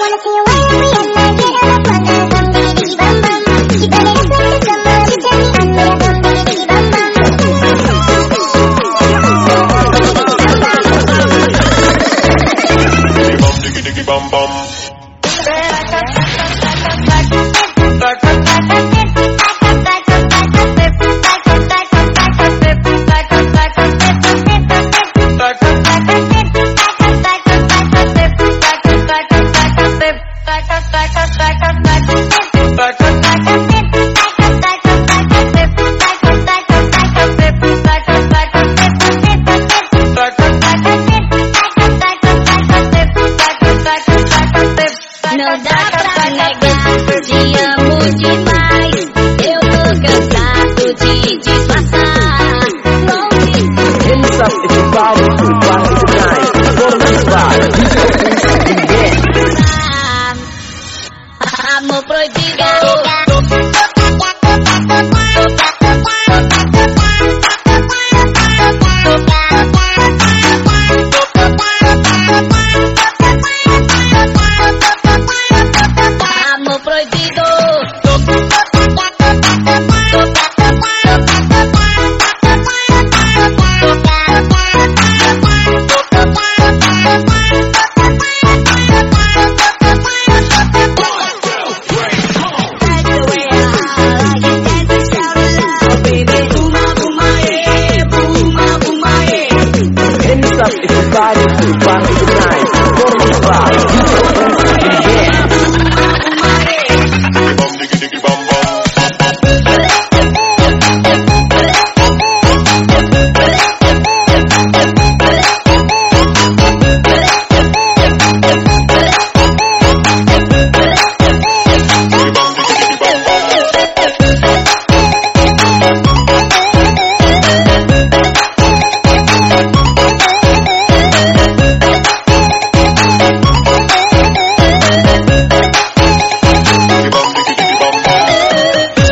wanna see you. Wave me Não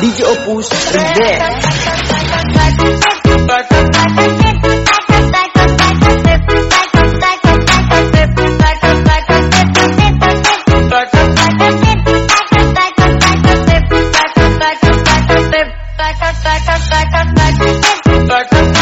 DJ Opus Remix. Taca,